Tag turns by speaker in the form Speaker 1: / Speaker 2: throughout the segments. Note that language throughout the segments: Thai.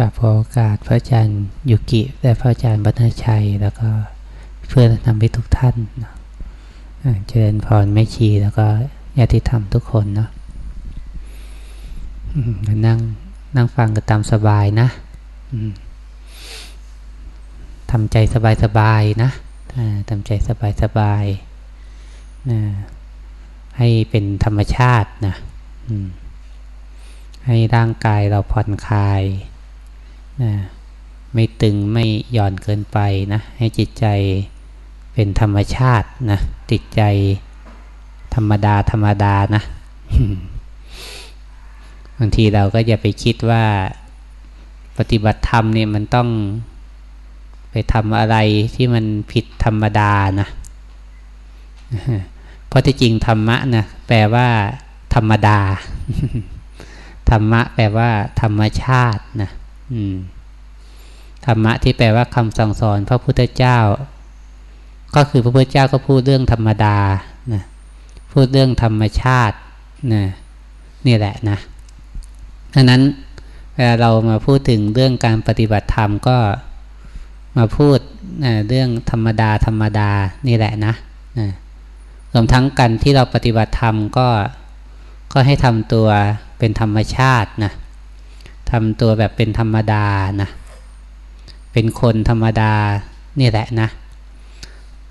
Speaker 1: กับโอกาสพระอาจารย์ยุกิและพระอาจารย์บัณชัย แล้วก็เพื่อนทำให้ทุกท่านเจริญพรแม่ชีแล้วก็ญาติธรรมทุกคนเนาะนั่งนั่งฟังกันตามสบายนะทำใจสบายๆนะทำใจสบายๆนะให้เป็นธรรมชาตินะให้ร่างกายเราผ่อนคลาย นะไม่ตึงไม่หย่อนเกินไปนะ ให้จิตใจเป็นธรรมชาตินะติดใจธรรมดาธรรมดานะบางทีเราก็อย่าไปคิดว่าปฏิบัติธรรมเนี่ยมันต้องไปทำอะไรที่มันผิดธรรมดานะเพราะที่จริงธรรมะนะแปลว่า ธรรมดา ธรรมะแปลว่า ธรรมชาตินะ ธรรมะที่แปลว่าคำสั่งสอนพระพุทธเจ้า ก็คือพระพุทธเจ้าก็พูดเรื่องธรรมดานะพูดเรื่องธรรมชาตินะนี่แหละนะดังนั้นเวลาเรามาพูดถึงเรื่องการปฏิบัติธรรมก็มาพูดนะเรื่องธรรมดาธรรมดานี่แหละนะนะรวมทั้งกันที่เราปฏิบัติธรรมก็ก็ให้ทำตัวเป็นธรรมชาตินะ ทำตัวแบบเป็นธรรมดานะ เป็นคนธรรมดานี่แหละนะ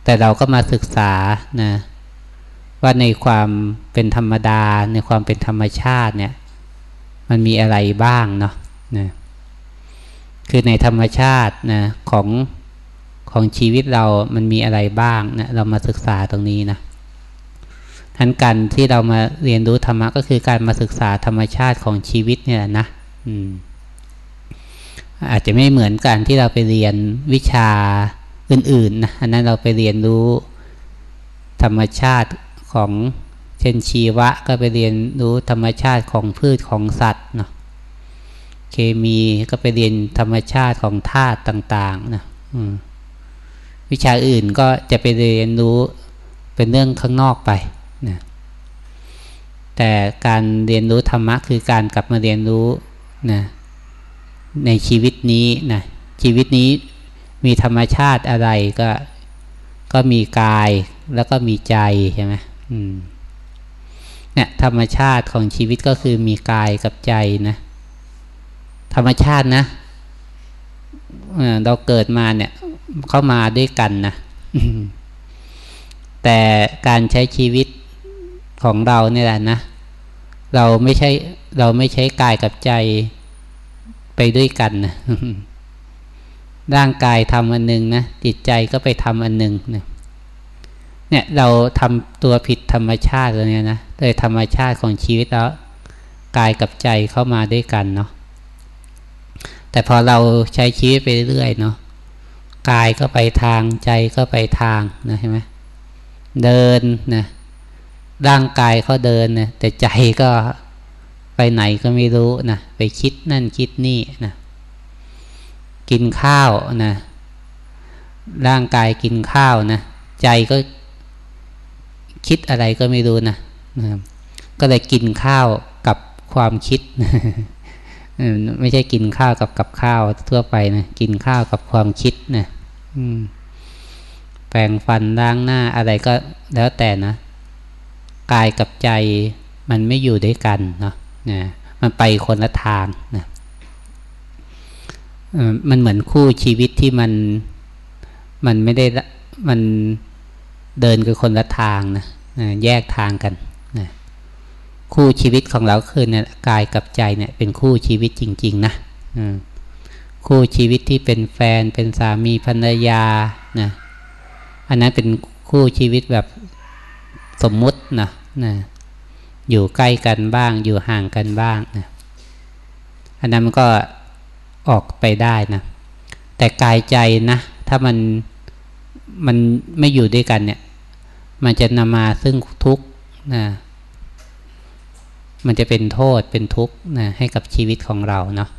Speaker 1: แต่เราก็มาศึกษานะว่าในความเป็นธรรมดา ในความเป็นธรรมชาติเนี่ย มันมีอะไรบ้างเนาะนะคือในธรรมชาตินะของของชีวิตเรามันมีอะไรบ้างนะเรามาศึกษาตรงนี้นะทั้นการที่เรามาเรียนรู้ธรรมะก็คือการมาศึกษาธรรมชาติของชีวิตเนี่ยนะ อาจจะไม่เหมือนกันที่เราไปเรียนวิชาอื่นๆนะอันนั้นเราไปเรียนรู้ธรรมชาติของเช่นชีวะก็ไปเรียนรู้ธรรมชาติของพืชของสัตว์เนาะเคมีก็ไปเรียนธรรมชาติของธาตุต่างๆนะวิชาอื่นก็จะไปเรียนรู้เป็นเรื่องข้างนอกไปนะแต่การเรียนรู้ธรรมะคือการกลับมาเรียนรู้ นะในชีวิตนี้นะชีวิตนี้มีธรรมชาติอะไรก็ก็มีกายแล้วก็มีใจใช่ไหมเนี่ยธรรมชาติของชีวิตก็คือมีกายกับใจนะธรรมชาตินะเราเกิดมาเนี่ยเข้ามาด้วยกันนะแต่การใช้ชีวิตของเราเนี่ยแหละนะเราไม่ใช่เราไม่ใช้กายกับใจ ไปด้วยกันนะร่างกายทำอันหนึ่งนะจิตใจก็ไปทำอันหนึ่งนะเนี่ยเราทำตัวผิดธรรมชาติเลยนะโดยธรรมชาติของชีวิตแล้วกายกับใจเข้ามาด้วยกันเนาะแต่พอเราใช้ชีวิตไปเรื่อยเนาะกายก็ไปทางใจก็ไปทางนะใช่ไหมเดินนะร่างกายเขาเดินนะแต่ใจก็ ไปไหนก็ไม่รู้นะไปคิดนั่นคิดนี่นะกินข้าวนะ ร่างกายกินข้าวนะ ใจก็คิดอะไรก็ไม่รู้นะนะก็เลยกินข้าวกับความคิด ไม่ใช่กินข้าวกับกับข้าวทั่วไปนะกินข้าวกับความคิดนะแปรงฟันล้างหน้าอะไรก็แล้วแต่นะกายกับใจมันไม่อยู่ด้วยกันเนาะ นะมันไปคนละทางนะมันเหมือนคู่ชีวิตที่มันมันไม่ได้มันเดินกันคนละทางนะนะแยกทางกันนะคู่ชีวิตของเราคือเนี่ยกายกับใจเนี่ยเป็นคู่ชีวิตจริง ๆ นะคู่ชีวิตที่เป็นแฟนเป็นสามีภรรยานะอันนั้นเป็นคู่ชีวิตแบบสมมุตินะนะ อยู่ใกล้กันบ้าง อยู่ห่างกันบ้างนะอันนั้นมันก็ออกไปได้นะ แต่กายใจนะ ถ้ามันมันไม่อยู่ด้วยกันเนี่ย มันจะนำมาซึ่งทุกข์นะมันจะเป็นโทษเป็นทุกข์นะให้กับชีวิตของเราเนาะ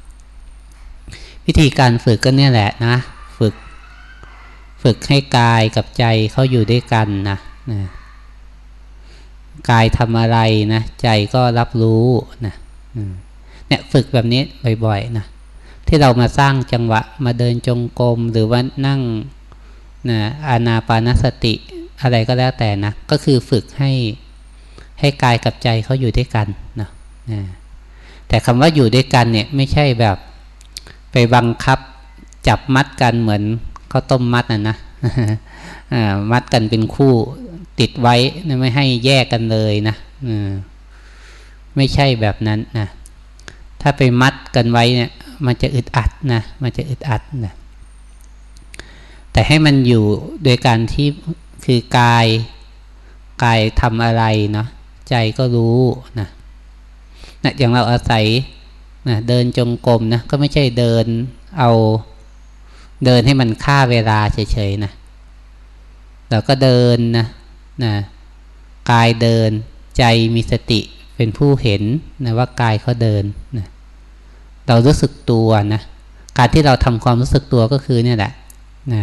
Speaker 1: วิธีการฝึกก็เนี่ยแหละนะ ฝึก ฝึกให้กายกับใจเขาอยู่ด้วยกันนะนะ กายทำอะไรนะ ใจก็รับรู้นะเนี่ยฝึกแบบนี้บ่อยๆนะที่เรามาสร้างจังหวะมาเดินจงกรมหรือว่านั่งนะอานาปานสติอะไรก็แล้วแต่นะ ก็คือฝึกให้ให้กายกับใจเขาอยู่ด้วยกันนะนะแต่คำว่าอยู่ด้วยกันเนี่ยไม่ใช่แบบไปบังคับจับมัดกันเหมือนเขาต้มมัดนะนะมัดกันเป็นคู่ ติดไว้ไม่ให้แยกกันเลยนะไม่ใช่แบบนั้นนะถ้าไปมัดกันไว้เนี่ย มันจะอึดอัดนะมันจะอึดอัดนะแต่ให้มันอยู่โดยการที่คือกายกายทำอะไรเนาะใจก็รู้นะนะอย่างเราอาศัยนะเดินจงกรมนะก็ไม่ใช่เดินเอาเดินให้มันฆ่าเวลาเฉยๆนะเราก็เดินนะ นะกายเดินใจมีสติเป็นผู้เห็นนะว่ากายเขาเดินนะเรารู้สึกตัวนะการที่เราทำความรู้สึกตัวก็คือเนี่ยแหละนะ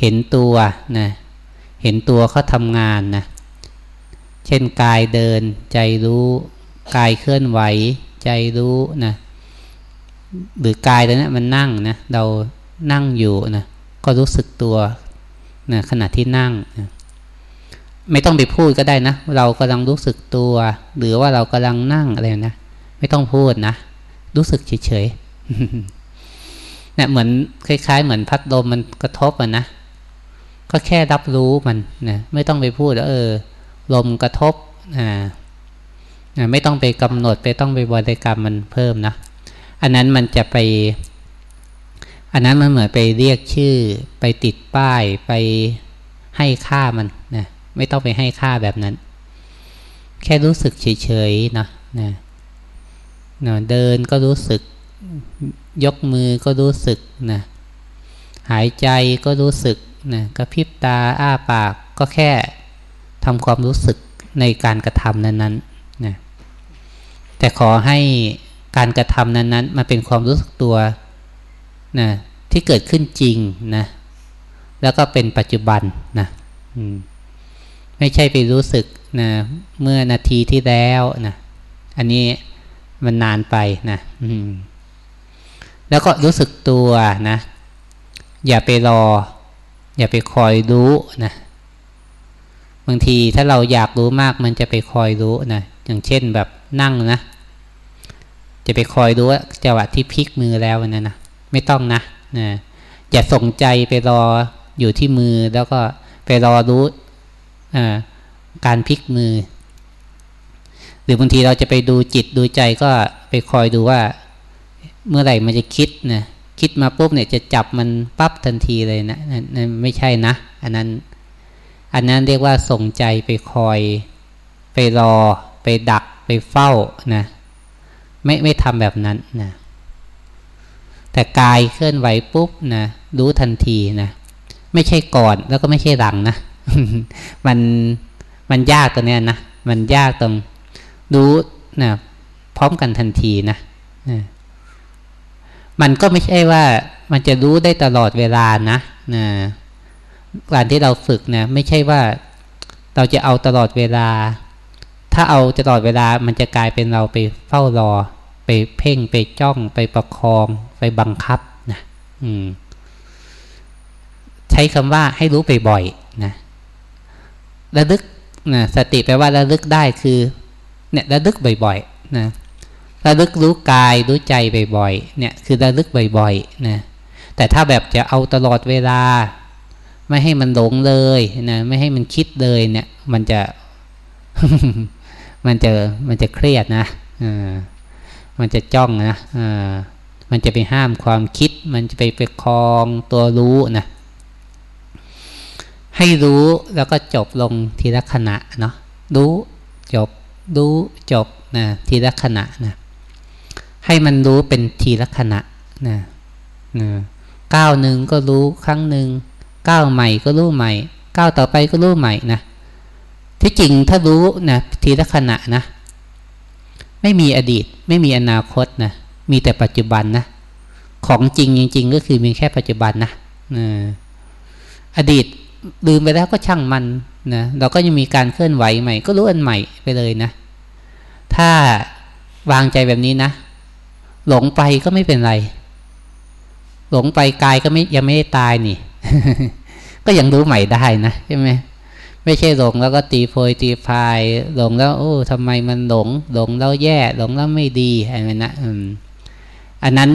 Speaker 1: เห็นตัวนะเห็นตัวเขาทำงานนะเช่นกายเดิน ใจรู้กายเคลื่อนไหว ใจรู้นะหรือกายตัวนี้มันนั่งนะเรานั่งอยู่นะก็รู้สึกตัวนะขณะที่นั่งนะ ไม่ต้องไปพูดก็ได้นะ เรากำลังรู้สึกตัว หรือว่าเรากำลังนั่งอะไรนะ ไม่ต้องพูดนะ รู้สึกเฉยๆเนี่ยเหมือนคล้าย ๆ เหมือนพัดลมมันกระทบอะนะ ก็แค่รับรู้มันนะไม่ต้องไปพูดเออ ลมกระทบอ่าไม่ต้องไปกำหนดไปต้องไปบริกรรมมันเพิ่มนะ อันนั้นมันจะไป อันนั้นมันเหมือนไปเรียกชื่อ ไปติดป้ายไปให้ค่ามัน ไม่ต้องไปให้ค่าแบบนั้น แค่รู้สึกเฉยๆนะนะนะเดินก็รู้สึก ยกมือก็รู้สึกนะหายใจก็รู้สึกนะกระพริบตาอ้าปากก็แค่ทำความรู้สึกในการกระทำนั้นๆนะแต่ขอให้การกระทำนั้นๆมาเป็นความรู้สึกตัวนะที่เกิดขึ้นจริงนะแล้วก็เป็นปัจจุบันนะ ไม่ใช่ไปรู้สึกนะเมื่อนาทีที่แล้วนะอันนี้มันนานไปนะแล้วก็รู้สึกตัวนะ อย่าไปรอ อย่าไปคอยรู้นะบางทีถ้าเราอยากรู้มากมันจะไปคอยรู้นะอย่างเช่นแบบนั่งนะ จะไปคอยดูว่าจังหวะที่พลิกมือแล้วนะนะไม่ต้องนะนะอย่าส่งใจไปรออยู่ที่มือแล้วก็ไปรอรู้ การพลิกมือ หรือบางทีเราจะไปดูจิตดูใจก็ไปคอยดูว่า เมื่อไหร่มันจะคิดนะคิดมาปุ๊บเนี่ยจะจับมันปั๊บทันทีเลยนะนั่นไม่ใช่นะ อันนั้น อันนั้นเรียกว่าส่งใจไปคอย ไปรอ ไปดักไปเฝ้านะไม่ไม่ทำแบบนั้นนะแต่กายเคลื่อนไหวปุ๊บนะรู้ทันทีนะไม่ใช่ก่อนแล้วก็ไม่ใช่หลังนะ มันมันยากตรงนี้ยนะมันยากตรงรู้นะพร้อมกันทันทีนะนะมันก็ไม่ใช่ว่ามันจะรู้ได้ตลอดเวลานะนะการที่เราฝึกนะไม่ใช่ว่าเราจะเอาตลอดเวลา ถ้าเอาตลอดเวลามันจะกลายเป็นเราไปเฝ้ารอ ไปเพ่งไปจ้องไปประคอง ไปบังคับนะอืมใช้คำว่าให้รู้ไปบ่อยนะ ระลึกนะสติแปลว่าระลึกได้คือเนี่ยระลึกบ่อยๆนะระลึกรู้กายรู้ใจบ่อยๆเนี่ยคือระลึกบ่อยๆนะแต่ถ้าแบบจะเอาตลอดเวลา ไม่ให้มันหลงเลยนะไม่ให้มันคิดเลยเนี่ย มันจะ มันจะมันจะเครียดนะอ่ามันจะจ้องนะอ่ามันจะไปห้ามความคิด มันจะไปไปคลองตัวรู้นะ ให้รู้แล้วก็จบลงทีละขณะเนาะรู้จบรู้จบนะทีละขณะนะให้มันรู้เป็นทีละขณะนะนะก้าวหนึ่งก็รู้ครั้งหนึ่งก้าวใหม่ก็รู้ใหม่ก้าวต่อไปก็รู้ใหม่นะที่จริงถ้ารู้นะทีละขณะนะ ไม่มีอดีต ไม่มีอนาคตนะมีแต่ปัจจุบันนะของจริงจริง ๆ ก็คือมีแค่ปัจจุบันนะอดีต ลืมไปแล้วก็ช่างมันนะเราก็ยังมีการเคลื่อนไหวใหม่ ก็รู้อันใหม่ไปเลยนะ ถ้าวางใจแบบนี้นะ หลงไปก็ไม่เป็นไร หลงไปกายก็ไม่ยังไม่ได้ตายนี่ ก็ยังรู้ใหม่ได้นะใช่ไหมไม่ใช่หลงแล้วก็ตีโพยตีพาย หลงแล้ว โอ้ทำไมมันหลง หลงแล้วแย่ หลงแล้วไม่ดีอะไรนะอันนั้น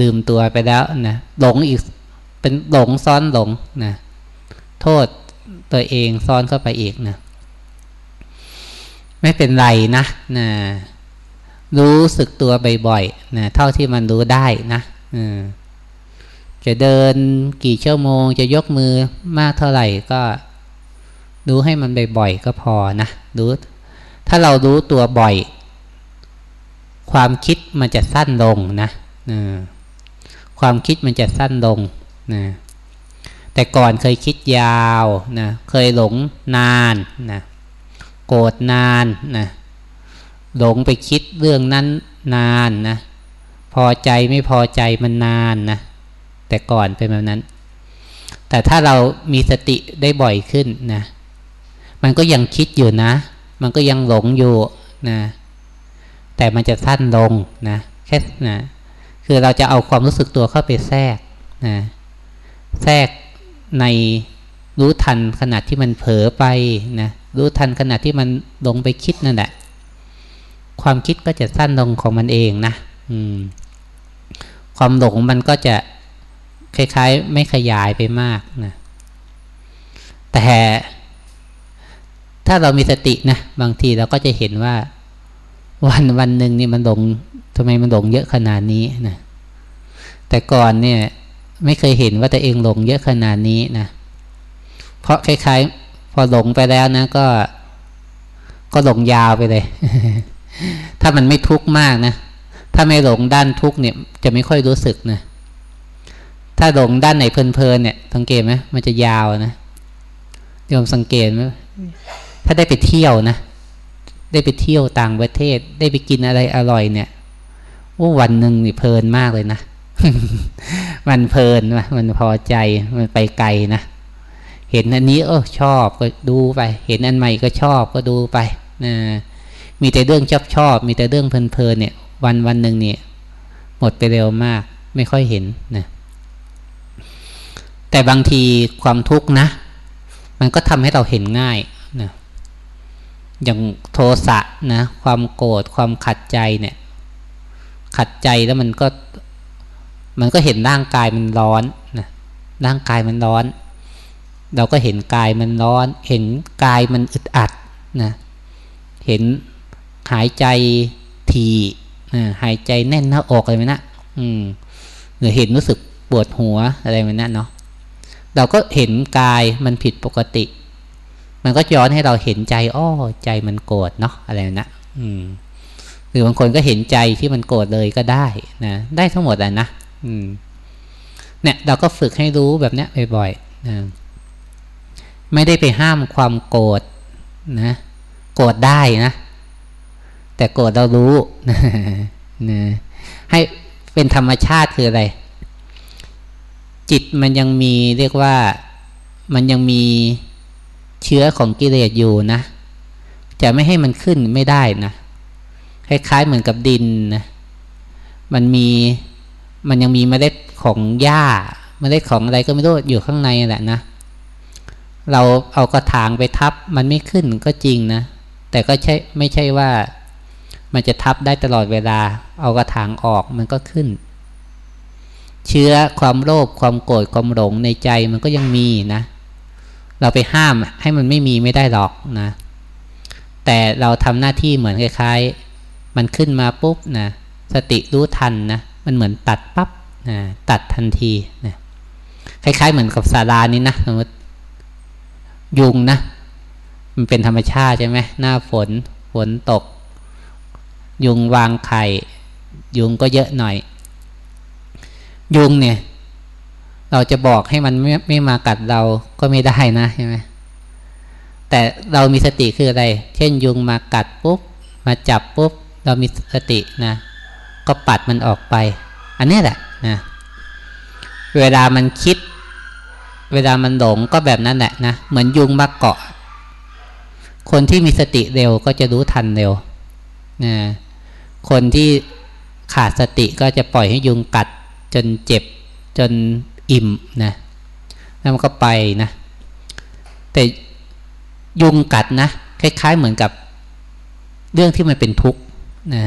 Speaker 1: ดื่มตัวไปแล้วนะหลงอีกเป็นหลงซ้อนหลงนะ โทษตัวเองซ้อนเข้าไปอีกนะ ไม่เป็นไรนะนะรู้สึกตัวบ่อยๆนะเท่าที่มันรู้ได้นะจะเดินกี่ชั่วโมง จะยกมือมากเท่าไหร่ก็รู้ให้มันบ่อยๆก็พอนะรู้ถ้าเรารู้ตัวบ่อย ความคิดมันจะสั้นลงนะความคิดมันจะสั้นลงนะ แต่ก่อนเคยคิดยาวนะเคยหลงนานนะโกรธนานนะหลงไปคิดเรื่องนั้นนานนะพอใจไม่พอใจมันนานนะแต่ก่อนเป็นแบบนั้น แต่ถ้าเรามีสติได้บ่อยขึ้นนะมันก็ยังคิดอยู่นะ มันก็ยังหลงอยู่นะแต่มันจะสั้นลงนะแค่นะคือเราจะเอาความรู้สึกตัวเข้าไปแทรกนะแทรก ในรู้ทันขณะที่มันเผลอไปนะรู้ทันขณะที่มันลงไปคิดนั่นแหละ ความคิดก็จะสั้นลงของมันเองนะอืม ความหลงมันก็จะคล้ายๆ ไม่ขยายไปมากนะแต่ถ้าเรามีสตินะบางทีเราก็จะเห็นว่า วันวันหนึ่งนี่มันหลงทำไมมันหลงเยอะขนาดนี้นะแต่ก่อนเนี่ย ไม่เคยเห็นว่าตัวเองหลงเยอะขนาดนี้นะ เพราะคล้ายๆ พอหลงไปแล้วนะ ก็ ก็หลงยาวไปเลย ถ้ามันไม่ทุกข์มากนะ ถ้าไม่หลงด้านทุกข์เนี่ย จะไม่ค่อยรู้สึกนะ ถ้าหลงด้านไหนเพลินๆเนี่ย สังเกตไหมมันจะยาวนะโยมสังเกตไหมถ้าได้ไปเที่ยวนะ ได้ไปเที่ยวต่างประเทศ ได้ไปกินอะไรอร่อยเนี่ยว่าวันหนึ่งนี่เพลินมากเลยนะ มันเพลินมันพอใจมันไปไกลนะเห็นอันนี้เออชอบก็ดูไป เห็นอันใหม่ก็ชอบก็ดูไปนะมีแต่เรื่องชอบชอบมีแต่เรื่องเพลินๆเนี่ย วันวันหนึ่งเนี่ย หมดไปเร็วมาก ไม่ค่อยเห็นนะแต่บางทีความทุกข์นะ มันก็ทำให้เราเห็นง่ายนะอย่างโทสะนะ ความโกรธความขัดใจเนี่ย ขัดใจแล้วมันก็ มันก็เห็นร่างกายมันร้อนนะร่างกายมันร้อน เราก็เห็นกายมันร้อน เห็นกายมันอึดอัดนะเห็นหายใจทีหายใจแน่นหน้าอกอะไรไหมนะอืมหรือเห็นรู้สึกปวดหัวอะไรไหมนะเนาะเราก็เห็นกายมันผิดปกติ มันก็ย้อนให้เราเห็นใจอ้อใจมันโกรธเนาะอะไรนะอืมหรือบางคนก็เห็นใจที่มันโกรธเลยก็ได้นะได้ทั้งหมดอะนะ อืม เนี่ยเราก็ฝึกให้รู้แบบเนี้ยบ่อยๆนะไม่ได้ไปห้ามความโกรธนะโกรธได้นะ แต่โกรธเรารู้นะนะให้เป็นธรรมชาติคืออะไร จิตมันยังมีเรียกว่ามันยังมีเชื้อของกิเลสอยู่นะ จะไม่ให้มันขึ้นไม่ได้นะ คล้ายๆเหมือนกับดินนะ มันมี มันยังมีเมล็ดของหญ้าเมล็ดของอะไรก็ไม่รู้อยู่ข้างในแหละนะ เราเอากระถางไปทับมันไม่ขึ้นก็จริงนะ แต่ก็ใช่ไม่ใช่ว่ามันจะทับได้ตลอดเวลา เอากระถางออกมันก็ขึ้น เชื้อความโลภความโกรธความหลงในใจมันก็ยังมีนะ เราไปห้ามให้มันไม่มีไม่ได้หรอกนะ แต่เราทำหน้าที่เหมือนคล้าย ๆ มันขึ้นมาปุ๊บนะสติรู้ทันนะ มันเหมือนตัดปับ๊บนะตัดทันทีนะคล้าย ๆ เหมือนกับสารานี้นะสมมติยุงนะ มันเป็นธรรมชาติใช่ไหมหน้าฝนฝนตก ยุงวางไข่ ยุงก็เยอะหน่อย ยุงเนี่ย เราจะบอกให้มันไม่ไม่มากัดเราก็ไม่ได้นะใช่ไหมแต่เรามีสติคืออะไร เช่นยุงมากัดปุ๊บ มาจับปุ๊บ เรามีสตินะ ก็ปัดมันออกไป อันนี้แหละนะเวลามันคิด เวลามันหลงก็แบบนั้นแหละนะเหมือนยุงมาเกาะ คนที่มีสติเร็วก็จะรู้ทันเร็วนะคนที่ขาดสติก็จะปล่อยให้ยุงกัดจนเจ็บจนอิ่มนะแล้วมันก็ไปนะ แต่ยุงกัดนะ คล้ายๆเหมือนกับเรื่องที่มันเป็นทุกข์นะ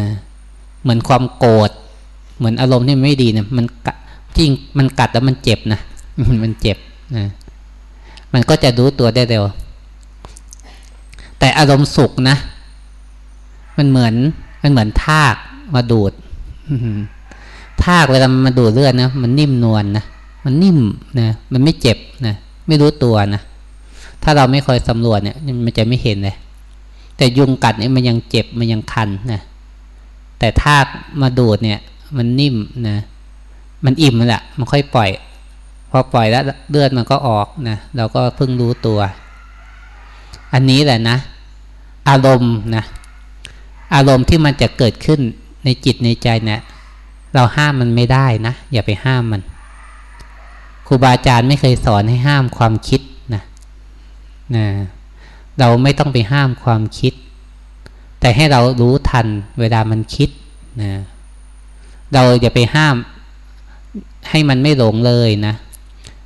Speaker 1: เหมือนความโกรธเหมือนอารมณ์ที่ไม่ดีเนะมันจริงมันกัดแล้วมันเจ็บนะมันเจ็บนะมันก็จะรู้ตัวได้เร็ว แต่อารมณ์สุขนะ มันเหมือน มันเหมือนทากมาดูดทากเวลามันมาดูดเลือดนะมันนิ่มนวลนนะมันนิ่มนะมันไม่เจ็บนะไม่รู้ตัวนะถ้าเราไม่คอยสำรวจเนี่ย มันจะไม่เห็นเลยแต่ยุงกัดเนี่ยมันยังเจ็บมันยังคันนะ แต่ทามาดูดเนี่ย มันนิ่มนะ มันอิ่มแหละมันค่อยปล่อย พอปล่อยแล้วเลือดมันก็ออกนะเราก็เพิ่งรู้ตัว อันนี้แหละนะ อารมณ์นะ อารมณ์ที่มันจะเกิดขึ้นในจิตในใจเนี่ยเราห้ามมันไม่ได้นะ อย่าไปห้ามมันครูบาอาจารย์ไม่เคยสอนให้ห้ามความคิดนะนะ เราไม่ต้องไปห้ามความคิด แต่ให้เรารู้ทันเวลามันคิดนะเราอย่าไปห้ามให้มันไม่หลงเลยนะ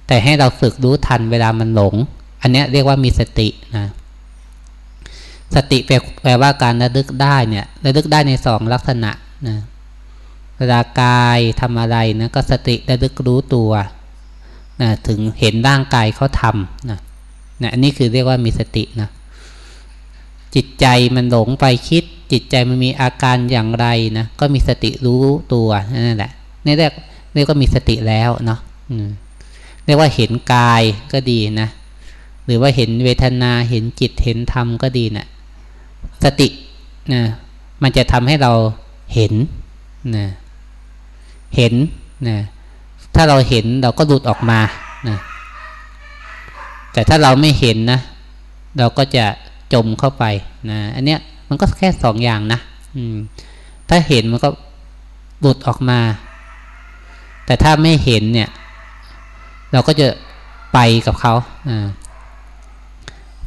Speaker 1: แต่ให้เราฝึกรู้ทันเวลามันหลง อันนี้เรียกว่ามีสตินะสติแปลว่าการระลึกได้เนี่ยระลึกได้ในสองลักษณะนะเวลากายทำอะไรนะก็สติระลึกรู้ตัวนะถึงเห็นร่างกายเขาทำนะนะอันนี้คือเรียกว่ามีสตินะ จิตใจมันหลงไปคิด จิตใจมันมีอาการอย่างไรนะก็มีสติรู้ตัวนั่นแหละนี่เรียกเรียกว่ามีสติแล้วเนาะเรียกว่าเห็นกายก็ดีนะ หรือว่าเห็นเวทนาเห็นจิตเห็นธรรมก็ดีน่ะสตินะมันจะทำให้เราเห็นนะเห็นนะถ้าเราเห็นเราก็หลุดออกมานะแต่ถ้าเราไม่เห็นนะ เราก็จะ จมเข้าไปนะอันเนี้ยมันก็แค่สองอย่างนะอืมถ้าเห็นมันก็หลุดออกมา แต่ถ้าไม่เห็นเนี่ย เราก็จะไปกับเขา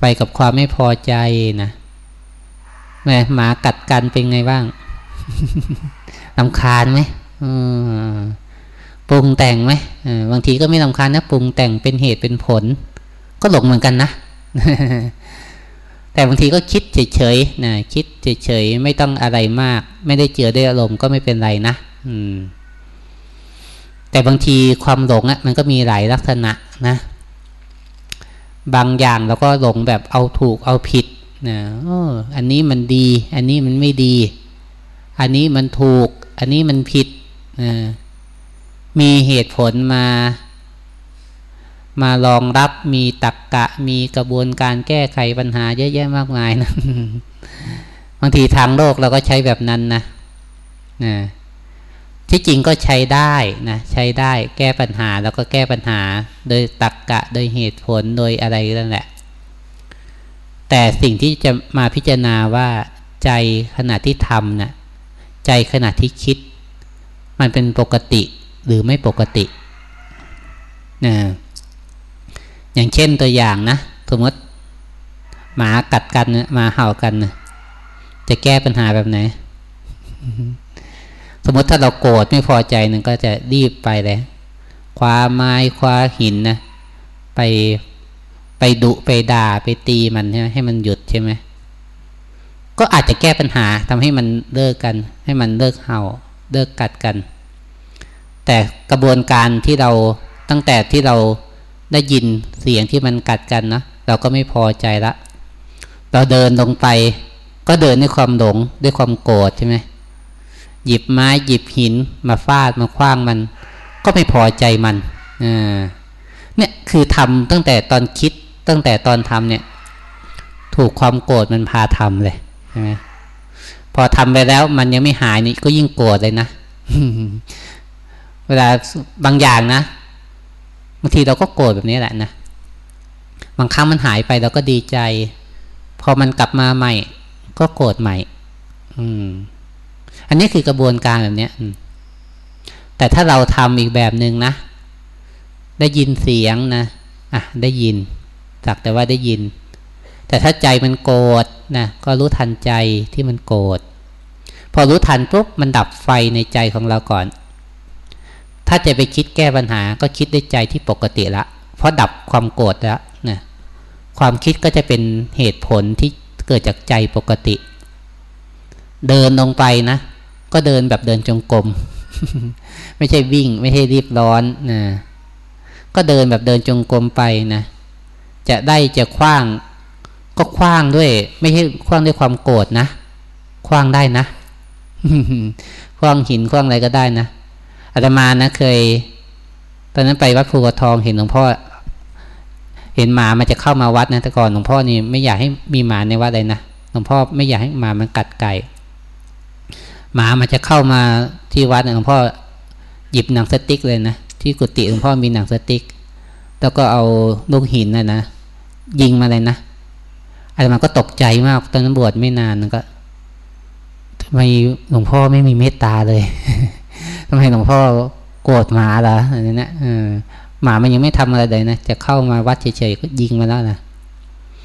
Speaker 1: ไปกับความไม่พอใจนะแม่หมากัดกันเป็นไงบ้างลำคาญไหมปรุงแต่งไหมบางทีก็ไม่ลำคาญนะปรุงแต่งเป็นเหตุเป็นผล ก็หลงเหมือนกันนะ แต่บางทีก็คิดเฉยๆนะคิดเฉยๆไม่ต้องอะไรมาก ไม่ได้เจือด้วยอารมณ์ก็ไม่เป็นไรนะอืม แต่บางทีความหลงอะ มันก็มีหลายลักษณะนะ บางอย่างเราก็หลงแบบเอาถูกเอาผิดนะอออันนี้มันดี อันนี้มันไม่ดี อันนี้มันถูก อันนี้มันผิดนะมีเหตุผลมา มารองรับมีตักกะมีกระบวนการแก้ไขปัญหาเยอะแยะมากมายนะบางทีทางโลกเราก็ใช้แบบนั้นนะนะที่จริงก็ใช้ได้นะใช้ได้แก้ปัญหาแล้วก็แก้ปัญหา โดยตักกะโดยเหตุผลโดยอะไรนั่นแหละ แต่สิ่งที่จะมาพิจารณาว่าใจขณะที่ทำนะ่ะใจขณะที่คิด มันเป็นปกติหรือไม่ปกตินะ อย่างเช่นตัวอย่างนะสมมติหมากัดกันมาเห่ากันจะแก้ปัญหาแบบไหน สมมติถ้าเราโกรธไม่พอใจนึงก็จะรีบไปเลยคว้าไม้คว้าหินนะไปไปดุไปด่าไปตีมันใช่ไหมให้มันหยุดใช่ไหมก็อาจจะแก้ปัญหาทำให้มันเลิกกัน ให้มันเลิกเห่าเลิกกัดกัน แต่กระบวนการที่เราตั้งแต่ที่เรา ได้ยินเสียงที่มันกัดกันนะเราก็ไม่พอใจละ เราเดินลงไป ก็เดินด้วยความหลงด้วยความโกรธใช่ไหมหยิบไม้หยิบหินมาฟาดมาคว้างมัน ก็ไม่พอใจมันเนี่ยคือทำตั้งแต่ตอนคิดตั้งแต่ตอนทำเนี่ย ถูกความโกรธมันพาทำเลยใช่ไหมพอทำไปแล้วมันยังไม่หายนี่ก็ยิ่งโกรธเลยนะเวลาบางอย่างนะ บางทีเราก็โกรธแบบนี้แหละนะบางครั้งมันหายไปเราก็ดีใจ พอมันกลับมาใหม่ ก็โกรธใหม่ อืม อันนี้คือกระบวนการแบบนี้แต่ถ้าเราทำอีกแบบหนึ่งนะ ได้ยินเสียงนะอะได้ยินสักแต่ว่าได้ยิน แต่ถ้าใจมันโกรธนะก็รู้ทันใจที่มันโกรธพอรู้ทันปุ๊บมันดับไฟในใจของเราก่อน ถ้าจะไปคิดแก้ปัญหาก็คิดด้วยใจที่ปกติละ เพราะดับความโกรธแล้วนะความคิดก็จะเป็นเหตุผลที่เกิดจากใจปกติ เดินลงไปนะ ก็เดินแบบเดินจงกรมไม่ใช่วิ่ง ไม่ใช่รีบร้อนนะก็เดินแบบเดินจงกรมไปนะ จะได้จะคว้าง ก็คว้างด้วย ไม่ใช่คว้างด้วยความโกรธนะคว้างได้นะคว้างหินคว้างอะไรก็ได้นะ อาตมานะเคย ตอนนั้นไปวัดภูกระทองเห็นหลวงพ่อ เห็นหมามันจะเข้ามาวัดนะแต่ก่อนหลวงพ่อนี่ไม่อยากให้มีหมาในวัดเลยนะหลวงพ่อไม่อยากให้หมามันกัดไก่ หมามันจะเข้ามาที่วัดนะหลวงพ่อหยิบหนังสติ๊กเลยนะที่กุฏิหลวงพ่อมีหนังสติ๊ก แล้วก็เอาลูกหินนะนะยิงมาเลยนะอาตมาก็ตกใจมากตอนนั้นบวชไม่นานก็ทำไมหลวงพ่อไม่มีเมตตาเลยำไมหลวงพ่อโกรธหมาล่ะอะไรเนี้ยหมามันยังไม่ทำอะไรเลยนะจะเข้ามาวัดเฉยๆก็ยิงมาแล้วนะ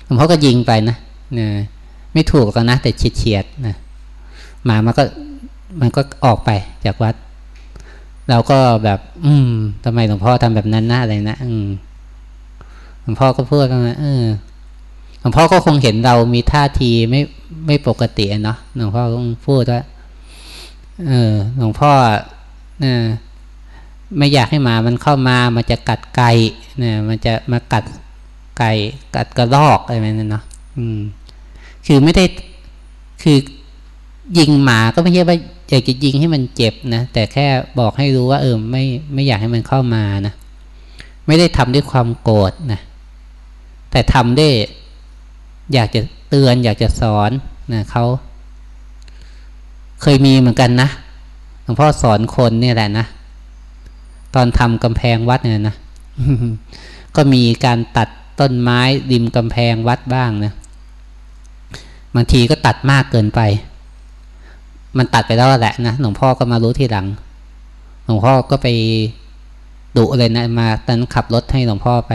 Speaker 1: หลวงพ่อก็ยิงไปนะนไม่ถูกกันนะแต่เฉียดๆนะหมามันก็มันก็ออกไปจากวัด เราก็แบบ อืมทำไมหลวงพ่อทำแบบนั้นนะอะไรนะอืมหลวงพ่อก็พูดกันมาเออหลวงพ่อก็คงเห็นเรามีท่าทีไม่ไม่ปกติเนาะหลวงพ่อก็พูดว่าเออหลวงพ่อ นะไม่อยากให้หมามันเข้ามา มันจะกัดไก่นะมันจะมากัดไก่กัดกระรอกอะไรแบบนั้นเนาะอืม คือไม่ได้คือยิงหมาก็ไม่ใช่ว่าอยากจะยิงให้มันเจ็บนะแต่แค่บอกให้รู้ว่าเออไม่ไม่อยากให้มันเข้ามานะไม่ได้ทำด้วยความโกรธนะแต่ทำด้วยอยากจะเตือน อยากจะสอนนะเขาเคยมีเหมือนกันนะ ลวงพ่อสอนคนเนี่ยแหละนะ ตอนทำกำแพงวัดเนี่ยนะ ก็มีการตัดต้นไม้ริมกำแพงวัดบ้างนะบางทีก็ตัดมากเกินไป มันตัดไปแล้วแหละนะหลวงพ่อก็มารู้ทีหลัง หลวงพ่อก็ไปดุเลยนะมาตอนขับรถให้หลวงพ่อไป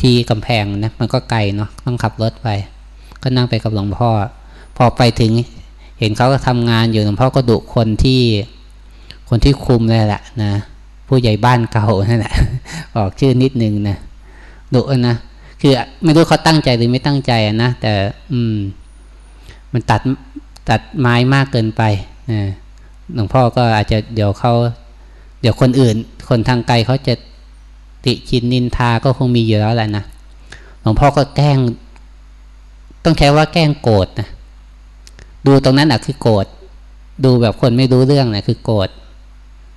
Speaker 1: ที่กำแพงนะมันก็ไกลเนาะต้องขับรถไป ก็นั่งไปกับหลวงพ่อ พอไปถึง ห็นเขาก็ทำงานอยู่หลวงพ่อก็ดุคนที่คนที่คุมเลยแหละนะผู้ใหญ่บ้านเก่านั่นแหละออกชื่อนิดนึงนะดุนะคือไม่รู้เขาตั้งใจหรือไม่ตั้งใจนะแต่ อืม มันตัดตัดไม้มากเกินไปนะหลวงพ่อก็อาจจะเดี๋ยวเขาเดี๋ยวคนอื่น คนทางไกลเขาจะติชินนินทาก็คงมีอยู่แล้วแหละนะหลวงพ่อก็แกล้ง ต้องใช้ว่าแกล้งโกรธนะ ดูตรงนั้นอะคือโกรธดูแบบคนไม่รู้เรื่องนะคือโกรธ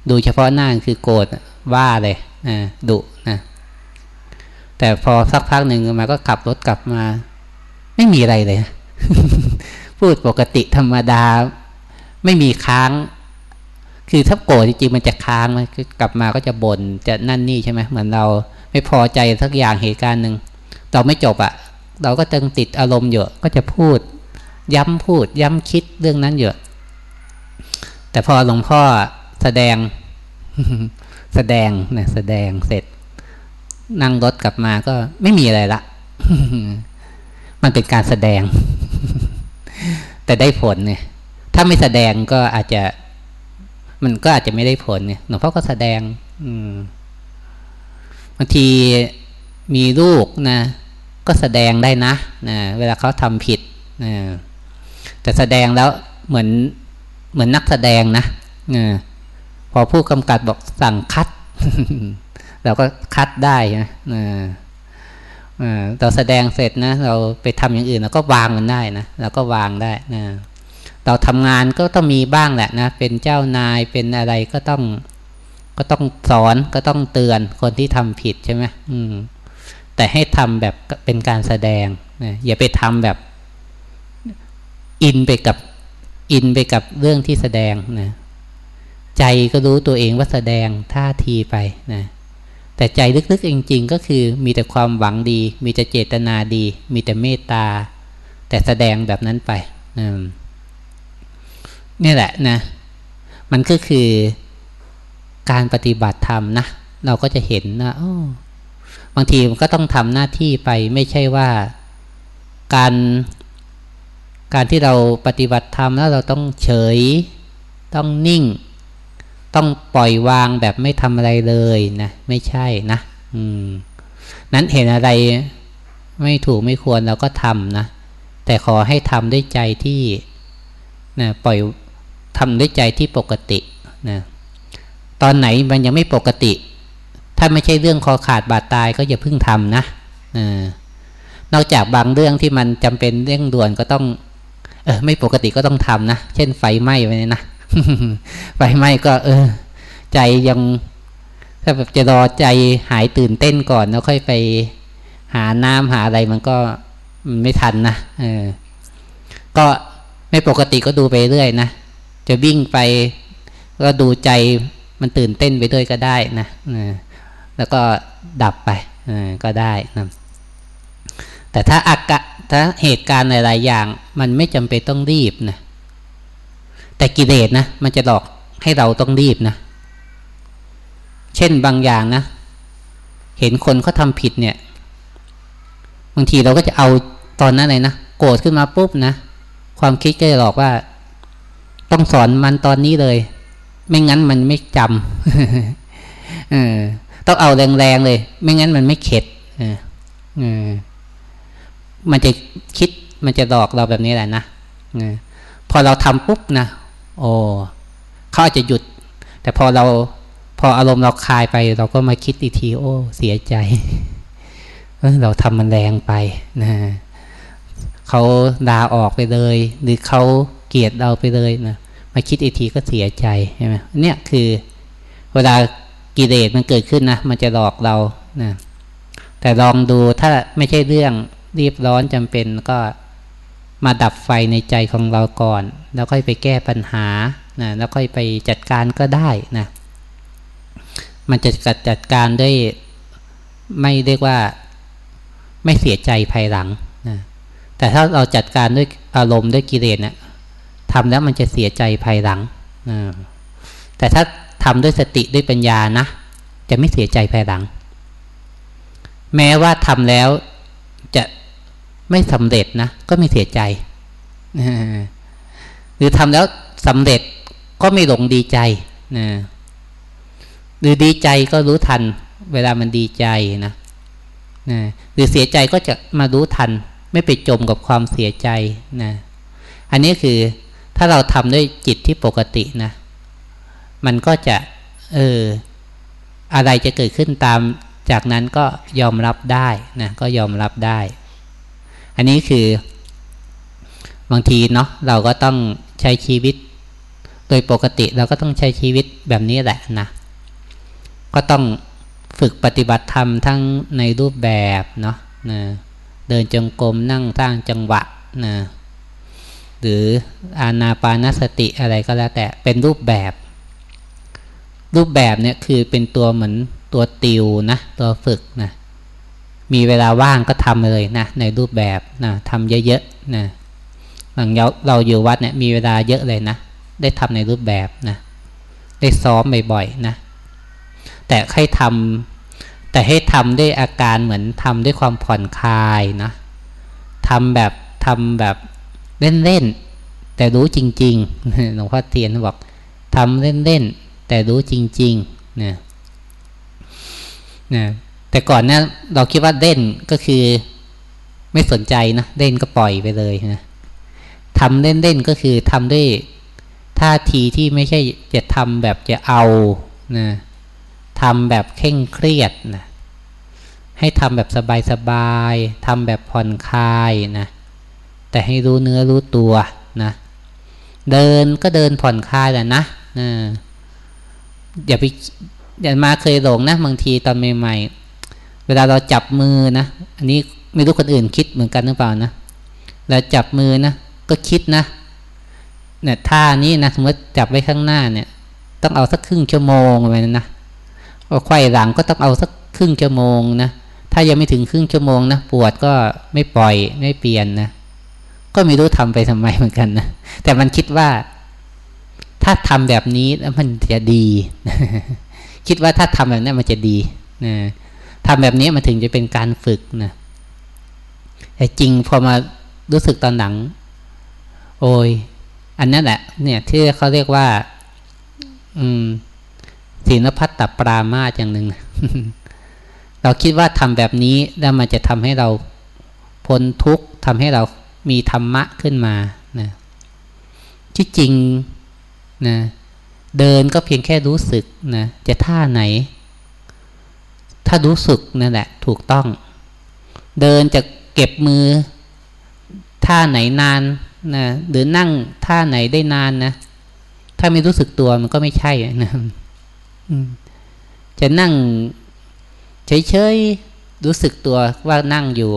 Speaker 1: ดูเฉพาะหน้าคือโกรธว่าเลยนะดุนะแต่พอสักพักหนึ่งมาก็ขับรถกลับมา ไม่มีอะไรเลย พูดปกติธรรมดา ไม่มีค้าง คือถ้าโกรธจริงๆมันจะค้างมันกลับมาก็จะบน่นจะนั่นนี่ใช่ไหมเหมือนเราไม่พอใจสักอย่างเหตุการณ์หนึ่งเราไม่จบอะ่ะ เราก็จึงติดอารมณ์อยู่ก็จะพูด ย้ำพูด ย้ำคิดเรื่องนั้นเยอะ แต่พอหลวงพ่อแสดง แสดงนะแสดงเสร็จ นั่งรถกลับมาก็ไม่มีอะไรละ มันเป็นการแสดง แต่ได้ผลเนี่ย ถ้าไม่แสดงก็อาจจะ มันก็อาจจะไม่ได้ผลเนี่ยหลวงพ่อก็แสดง อืมบางทีมีลูกนะ ก็แสดงได้นะนะ เวลาเขาทำผิดนะ แต่แสดงแล้วเหมือนเหมือนนักแสดงนะอพอผู้กำกับบอกสั่งคัด เราก็คัดได้นะเราแสดงเสร็จนะ เราไปทำอย่างอื่นเราก็วางมันได้นะเราก็วางได้นะเราทำงานก็ต้องมีบ้างแหละนะ เป็นเจ้านายเป็นอะไรก็ต้องก็ต้องสอนก็ต้องเตือนคนที่ทำผิดใช่ไหมมแต่ให้ทำแบบเป็นการแสดงนะอย่าไปทำแบบ อินไปกับอินไปกับเรื่องที่แสดงนะใจก็รู้ตัวเองว่าแสดงท่าทีไปนะแต่ใจลึกๆจริงๆก็คือมีแต่ความหวังดี มีแต่เจตนาดี มีแต่เมตตา แต่แสดงแบบนั้นไปนะนี่แหละนะมันก็คือการปฏิบัติธรรมนะเราก็จะเห็นนะบางทีมันก็ต้องทำหน้าที่ไปไม่ใช่ว่าการ การที่เราปฏิบัติธรรมแล้วเราต้องเฉย ต้องนิ่ง ต้องปล่อยวางแบบไม่ทำอะไรเลยนะ ไม่ใช่นะอืมนั้นเห็นอะไรไม่ถูกไม่ควรเราก็ทำนะ แต่ขอให้ทำด้วยใจที่นะปล่อยทำด้วยใจที่ปกตินะตอนไหนมันยังไม่ปกติ ถ้าไม่ใช่เรื่องคอขาดบาดตายก็อย่าเพิ่งทำนะนอกจากบางเรื่องที่มันจำเป็นเร่งด่วนก็ต้อง เออไม่ปกติก็ต้องทำนะเช่นไฟไหม้ไปนะไฟไหม้ก็ เออ ใจยังถ้าแบบจะรอใจหายตื่นเต้นก่อนแล้วค่อยไปหาน้ำหาอะไรมันก็ไม่ทันนะเออ ก็ไม่ปกติก็ดูไปเรื่อยนะจะวิ่งไปก็ดูใจมันตื่นเต้นไปด้วยก็ได้นะแล้วก็ดับไปก็ได้นะ แต่ถ้าอากาถ้าเหตุการณ์หลายๆอย่าง มันไม่จำเป็นต้องรีบนะแต่กิเลสนะมันจะหลอกให้เราต้องรีบนะ เช่นบางอย่างนะ เห็นคนเขาทาผิดเนี่ย บางทีเราก็จะเอาตอนนั้นเลยนะโกรธขึ้นมาปุ๊บนะ ความคิดก็จะหลอกว่า ต้องสอนมันตอนนี้เลย ไม่งั้นมันไม่จำเออต้องเอาแรงๆเลย ไม่งั้นมันไม่เข็ด เออเออ มันจะคิดมันจะหลอกเราแบบนี้แหละนะพอเราทำปุ๊บนะโอ้เขาอาจจะหยุด แต่พอเราพออารมณ์เราคลายไป เราก็มาคิดอีกทีโอ้เสียใจเราทำมันแรงไปนะเขาด่าออกไปเลย หรือเขาเกลียดเราไปเลยนะมาคิดอีกทีก็เสียใจใช่ไหมเนี่ยคือเวลากิเลสมันเกิดขึ้นนะมันจะหลอกเรานะแต่ลองดูถ้าไม่ใช่เรื่อง รีบร้อนจำเป็นก็มาดับไฟในใจของเราก่อน แล้วค่อยไปแก้ปัญหานะแล้วค่อยไปจัดการก็ได้นะมันจะจัดการได้ไม่เรียกว่าไม่เสียใจภายหลังนะแต่ถ้าเราจัดการด้วยอารมณ์ด้วยกิเลสเนะี่ยทำแล้วมันจะเสียใจภายหลังนะแต่ถ้าทำด้วยสติด้วยปัญญานะ จะไม่เสียใจภายหลัง แม้ว่าทำแล้ว ไม่สำเร็จนะก็ไม่เสียใจหรือทำแล้วสำเร็จก็ไม่หลงดีใจนะหรือดีใจก็รู้ทัน เวลามันดีใจนะนะหรือเสียใจก็จะมารู้ทัน ไม่ไปจมกับความเสียใจนะอันนี้คือถ้าเราทำด้วยจิตที่ปกตินะ มันก็จะ เออ อะไรจะเกิดขึ้นตามจากนั้นก็ยอมรับได้นะ ก็ยอมรับได้ อันนี้คือบางทีเนาะเราก็ต้องใช้ชีวิต โดยปกติเราก็ต้องใช้ชีวิตแบบนี้แหละนะก็ต้องฝึกปฏิบัติธรรมทั้งในรูปแบบเนาะนะเดินจงกรมนั่งสร้างจังหวะนะหรืออานาปานสติอะไรก็แล้วแต่เป็นรูปแบบ รูปแบบเนี่ยคือเป็นตัวเหมือนตัวติวนะตัวฝึกนะ มีเวลาว่างก็ทำเลยนะในรูปแบบนะทำเยอะๆนะหลังเราอยู่วัดเนี่ยมีเวลาเยอะเลยนะ ได้ทำในรูปแบบนะได้ซ้อมบ่อยๆนะ แต่ให้ทำแต่ให้ทำด้วยอาการเหมือนทำด้วยความผ่อนคลายนะทำแบบทำแบบเล่นๆแต่รู้จริงๆหลวงพ่อเทียนบอกทำเล่นๆแต่รู้จริงๆเนี่ยนะ แต่ก่อนนะเราคิดว่าเล่นก็คือไม่สนใจนะเล่นก็ปล่อยไปเลยนะทำเล่นๆก็คือทำด้วยท่าทีที่ไม่ใช่จะทำแบบจะเอานะทำแบบเคร่งเครียดนะให้ทำแบบสบายๆทำแบบผ่อนคลายนะแต่ให้รู้เนื้อรู้ตัวนะเดินก็เดินผ่อนคลายแหละนะนะอย่าไปอย่ามาเคยหลงนะบางทีตอนใหม่ๆ เวลาเราจับมือนะ อันนี้ไม่รู้คนอื่นคิดเหมือนกันหรือเปล่านะเราจับมือนะ ก็คิดนะเนี่ยท่านี้นะสมมติจับไว้ข้างหน้าเนี่ย ต้องเอาสักครึ่งชั่วโมงไปนะก็ไขว้หลังก็ต้องเอาสักครึ่งชั่วโมงนะถ้ายังไม่ถึงครึ่งชั่วโมงนะปวดก็ไม่ปล่อยไม่เปลี่ยนนะก็ไม่รู้ทำไปทำไมเหมือนกันนะแต่มันคิดว่า ถ้าทำแบบนี้แล้วมันจะดี คิดว่าถ้าทำแบบนี้มันจะดีนะ ทำแบบนี้มันถึงจะเป็นการฝึกนะแต่จริงพอมารู้สึกตอนหลัง โอ้ย อันนั้นแหละ เนี่ยที่เขาเรียกว่า อืมศีลพัตตปรามาอย่างหนึ่ง เราคิดว่าทำแบบนี้แล้วมันจะทำให้เราพ้นทุกข์ทำให้เรามีธรรมะขึ้นมานะที่จริงนะเดินก็เพียงแค่รู้สึกนะจะท่าไหน ถ้ารู้สึกนั่นแหละ ถูกต้อง เดินจะเก็บมือ ท่าไหนนานนะหรือนั่งท่าไหนได้นานนะ ถ้าไม่รู้สึกตัวมันก็ไม่ใช่นะจะนั่งเฉยๆรู้สึกตัวว่านั่งอยู่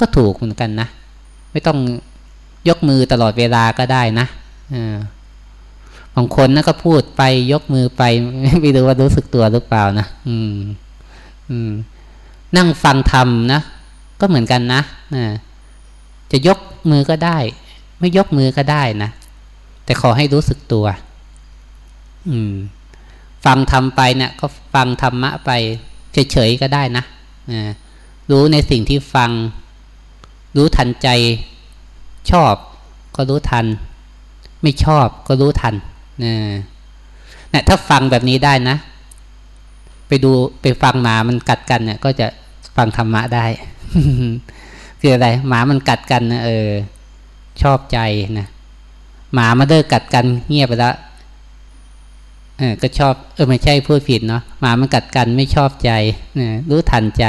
Speaker 1: ก็ถูกเหมือนกันนะ ไม่ต้องยกมือตลอดเวลาก็ได้นะบางคนนะก็พูดไปยกมือไป ไม่รู้ว่ารู้สึกตัวหรือเปล่านะ อืม อืม นั่งฟังธรรมนะ ก็เหมือนกันนะจะยกมือก็ได้ ไม่ยกมือก็ได้นะ แต่ขอให้รู้สึกตัว อืม ฟังทำไปเนะี่ยก็ฟังธรรมะไป เฉยๆก็ได้นะรู้ในสิ่งที่ฟัง รู้ทันใจ ชอบก็รู้ทัน ไม่ชอบก็รู้ทันนะถ้าฟังแบบนี้ได้นะ ไปดูไปฟังหมามันกัดกันเนี่ย ก็จะฟังธรรมะได้คืออะไร หมามันกัดกันนะเออ ชอบใจนะหมามาเดิกกัดกันเงียบไปแล้วเออก็ชอบเออไม่ใช่พูดผิดเนาะหมามันกัดกันไม่ชอบใจนะรู้ทันใจ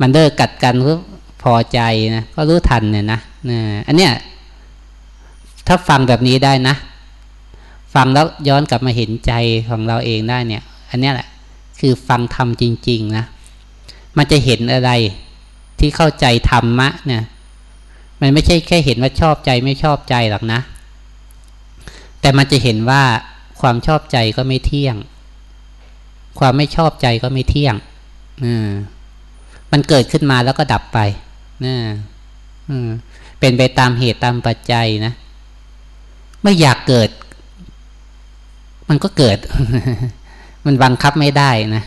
Speaker 1: มันเดิกกัดกันรู้พอใจนะก็รู้ทันเนี่ยนะนะอันเนี้ยถ้าฟังแบบนี้ได้นะ ฟังแล้วย้อนกลับมาเห็นใจของเราเองได้เนี่ย อันเนี้ยแหละ คือฟังธรรมจริง ๆ นะ มันจะเห็นอะไรที่เข้าใจธรรมะเนี่ย มันไม่ใช่แค่เห็นว่าชอบใจไม่ชอบใจหรอกนะ แต่มันจะเห็นว่าความชอบใจก็ไม่เที่ยง ความไม่ชอบใจก็ไม่เที่ยงอืมมันเกิดขึ้นมาแล้วก็ดับไปนะอืมเป็นไปตามเหตุตามปัจจัยนะไม่อยากเกิด มันก็เกิด มันบังคับไม่ได้นะ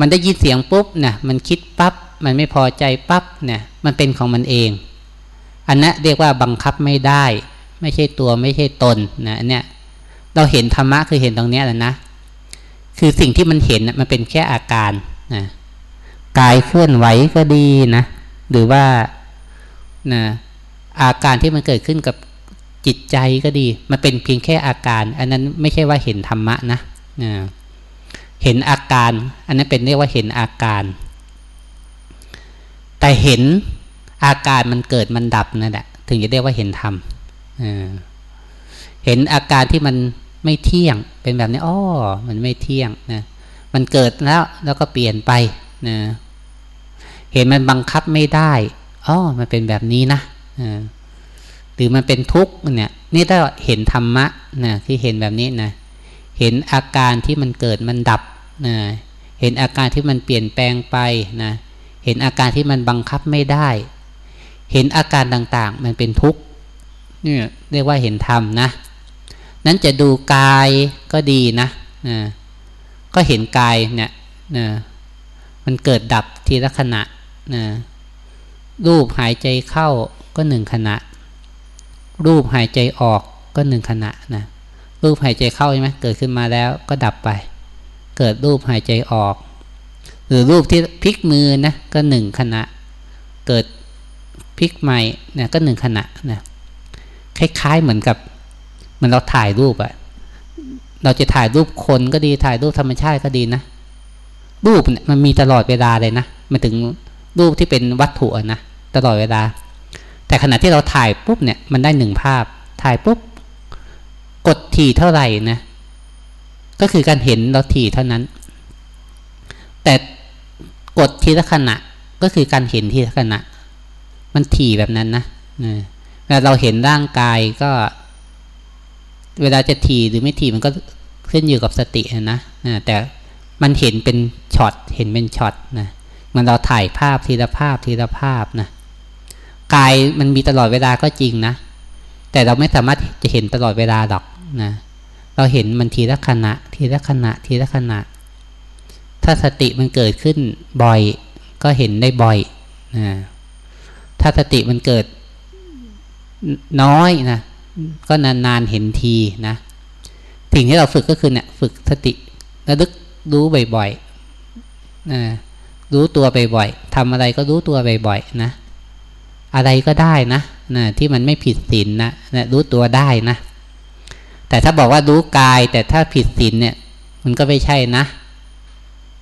Speaker 1: มันได้ยินเสียงปุ๊บนี่ยมันคิดปั๊บมันไม่พอใจปั๊บเนี่ยมันเป็นของมันเอง อันนั้นเรียกว่าบังคับไม่ได้ ไม่ใช่ตัวไม่ใช่ตนนะอันเนี้ยเราเห็นธรรมะคือเห็นตรงนี้แหละนะคือสิ่งที่มันเห็นมันเป็นแค่อาการนะกายเคลื่อนไหวก็ดีนะ หรือว่านะอาการที่มันเกิดขึ้นกับ จิตใจก็ดี มันเป็นเพียงแค่อาการ อันนั้นไม่ใช่ว่าเห็นธรรมะนะเห็นอาการ อันนั้นเป็นเรียกว่าเห็นอาการ แต่เห็นอาการมันเกิดมันดับนั่นแหละถึงจะเรียกว่าเห็นธรรมเห็นอาการที่มันไม่เที่ยง เป็นแบบนี้อ๋อมันไม่เที่ยงนะมันเกิดแล้วแล้วก็เปลี่ยนไปนะเห็นมันบังคับไม่ได้อ๋อมันเป็นแบบนี้นะ รือมันเป็นทุกข์เนี่ยนี่ถ้าเห็นธรรมะนะที่เห็นแบบนี้นะเห็นอาการที่มันเกิดมันดับนะเห็นอาการที่มันเปลี่ยนแปลงไปนะเห็นอาการที่มันบังคับไม่ได้ เห็นอาการต่างๆ มันเป็นทุกข์นี่เรียกว่าเห็นธรรมนะนั้นจะดูกายก็ดีนะนะก็เห็นกายเนี่ยนะมันเกิดดับทีละขณะนะรูปหายใจเข้าก็หนึ่งขณะ รูปหายใจออกก็หนึ่งขณะนะรูปหายใจเข้าใช่ไหมเกิดขึ้นมาแล้วก็ดับไป เกิดรูปหายใจออก หรือรูปที่พลิกมือนะก็หนึ่งขณะ เกิดพลิกใหม่นะก็หนึ่งขณะนะคล้ายๆเหมือนกับเหมือนเราถ่ายรูปอะเราจะถ่ายรูปคนก็ดีถ่ายรูปธรรมชาติก็ดีนะรูปมันมีตลอดเวลาเลยนะมาถึงรูปที่เป็นวัตถุนะตลอดเวลา แต่ขณะที่เราถ่ายปุ๊บเนี่ยมันได้หนึ่งภาพ ถ่ายปุ๊บ กดถี่เท่าไหร่นะ ก็คือการเห็นเราถี่เท่านั้น แต่กดทีละขณะก็คือการเห็นทีละขณะ มันถี่แบบนั้นนะเวลาเราเห็นร่างกายก็ เวลาจะถี่หรือไม่ถี่มันก็ขึ้นอยู่กับสตินะแต่มันเห็นเป็นช็อตเห็นเป็นช็อตนะมันเราถ่ายภาพทีละภาพทีละภาพนะ กายมันมีตลอดเวลาก็จริงนะ แต่เราไม่สามารถจะเห็นตลอดเวลาหรอกนะ เราเห็นมันทีละขณะ ทีละขณะ ทีละขณะ ถ้าสติมันเกิดขึ้นบ่อย ก็เห็นได้บ่อยนะถ้าสติมันเกิดน้อยนะ ก็นานๆเห็นทีนะสิ่งที่เราฝึกก็คือเนี่ยฝึกสติระลึกรู้บ่อยๆนะรู้ตัวบ่อยๆทำอะไรก็รู้ตัวบ่อยๆนะ อะไรก็ได้นะนะที่มันไม่ผิดศีลนะนะรู้ตัวได้นะ แต่ถ้าบอกว่ารู้กาย แต่ถ้าผิดศีลเนี่ย มันก็ไม่ใช่นะ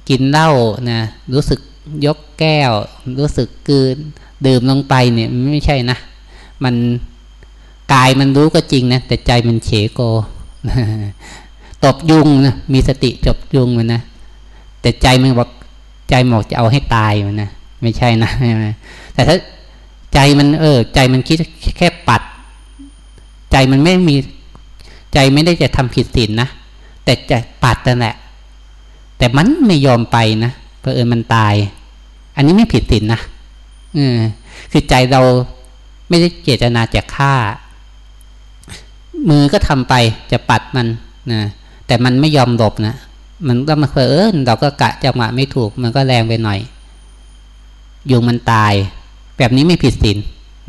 Speaker 1: กินเหล้านะรู้สึกยกแก้ว รู้สึกกืนดื่มลงไปเนี่ยมันไม่ใช่นะ มันกายมันรู้ก็จริงนะแต่ใจมันเฉโกตบยุงนะมีสติจบยุงมันนะแต่ใจมันบอกใจหมอกจะเอาให้ตายมันนะไม่ใช่นะใช่ไหมแต่ถ้า ใจมันเออ ใจมันคิดแค่ปัด ใจมันไม่มี ใจไม่ได้จะทำผิดศีลนนะแต่จะปัดนั่นแหละ แต่มันไม่ยอมไปนะเพราะเออมันตาย อันนี้ไม่ผิดศีลนนะอืมคือใจเราไม่ได้เจตนาจะฆ่า มือก็ทำไปจะปัดมันนะแต่มันไม่ยอมหลบนะมันก็มาเออเราก็กะจังหวะไม่ถูก มันก็แรงไปหน่อยยุงมันตาย แบบนี้ไม่ผิดศีล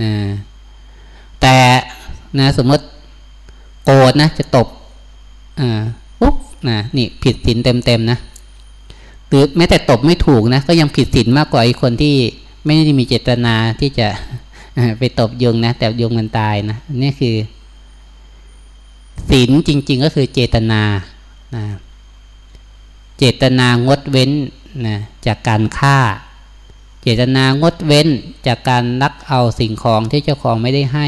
Speaker 1: นะแต่นะสมมติโกรธนะ จะตบอ่าปุ๊บนะนี่ผิดศีลเต็มๆนะหรือแม้แต่ตบไม่ถูกนะ ก็ยังผิดศีลมากกว่าไอ้คนที่ไม่ได้มีเจตนาที่จะไปตบยุงนะ แต่ยุงมันตายนะนี่คือศีลจริง ๆ ก็คือเจตนานะเจตนางดเว้นนะจากการฆ่า เจตนางดเว้นจากการลักเอาสิ่งของที่เจ้าของไม่ได้ให้